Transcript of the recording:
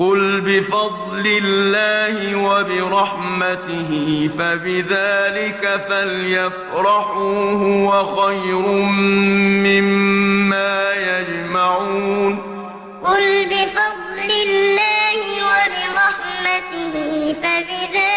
قل بفضل الله وبرحمته فبذلك فليفرحوا هو خير مما يجمعون قل بفضل الله وبرحمته فبذلك